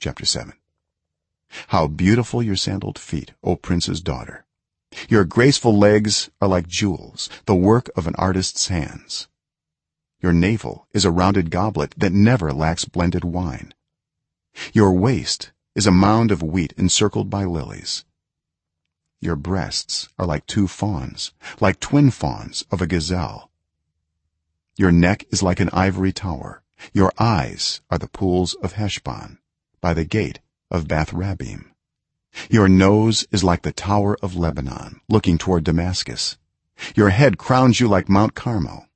chapter 7 how beautiful your sandaled feet o prince's daughter. Your graceful legs are like jewels the work of an artist's hands. Your navel is a rounded goblet that never lacks blended wine. Your waist is a mound of wheat encircled by lilies. Your breasts are like two fawns like twin fawns of a gazelle. Your neck is like an ivory tower. Your eyes are the pools of heshbon by the gate of bath rabbim your nose is like the tower of lebanon looking toward damascus. Your head crowns you like mount carmel.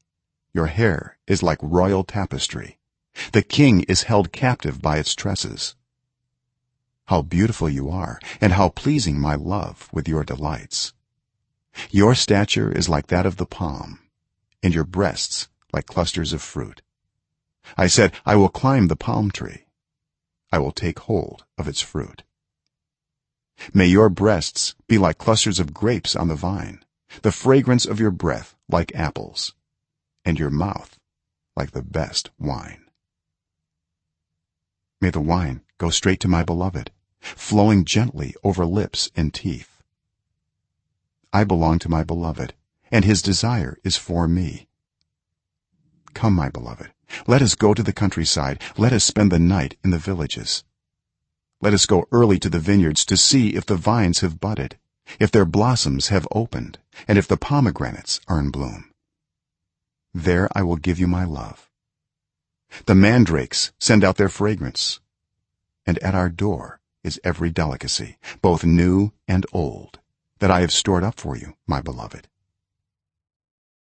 Your hair is like royal tapestry. The king is held captive by its tresses. How beautiful you are and how pleasing my love with your delights. Your stature is like that of the palm and your breasts like clusters of fruit. I said i will climb the palm tree i will take hold of its fruit. May your breasts be like clusters of grapes on the vine the fragrance of your breath like apples and your mouth like the best wine. May the wine go straight to my beloved flowing gently over lips and teeth. I belong to my beloved and his desire is for me come my beloved. Let us go to the countryside. Let us spend the night in the villages. Let us go early to the vineyards to see if the vines have budded if their blossoms have opened and if the pomegranates are in bloom. There i will give you my love. The mandrakes send out their fragrance and at our door is every delicacy both new and old that i have stored up for you my beloved